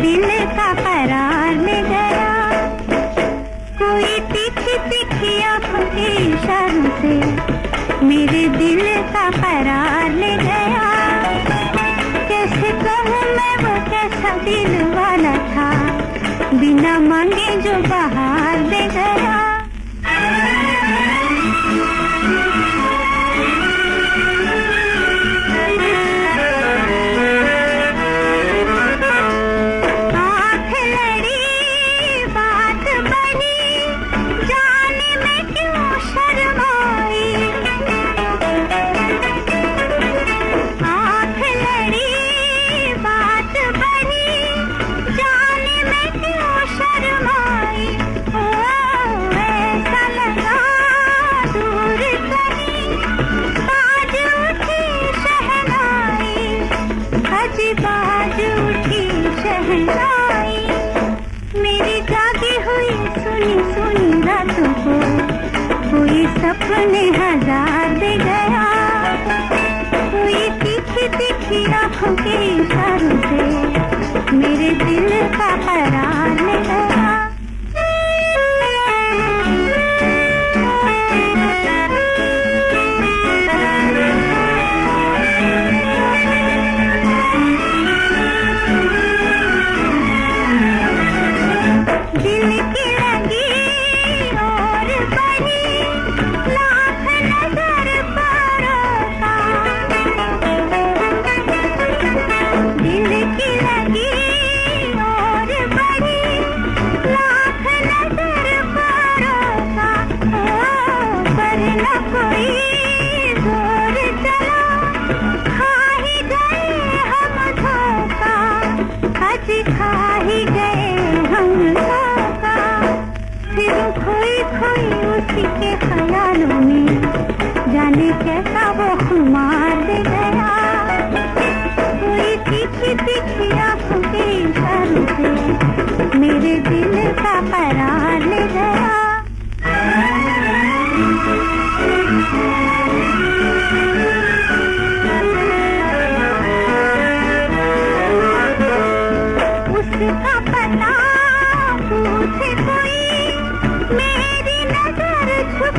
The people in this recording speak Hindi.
दिल का करार में गया। कोई तीखी तीखी आँखों के इशारों से मेरे दिल का करार में गया। कैसे कहूँ मैं वो कैसा दिल वाला था। बिना मांगे जो बाहर दे गया। मेरी जागी हुई सुनी सुनी को सपने हज़ार दे गया। कोई तीखी तीखी आँखों के इशारों से मेरे दिल का करार मेरे दिल का करार ले गया पूछे कोई मेरी नज़र छुप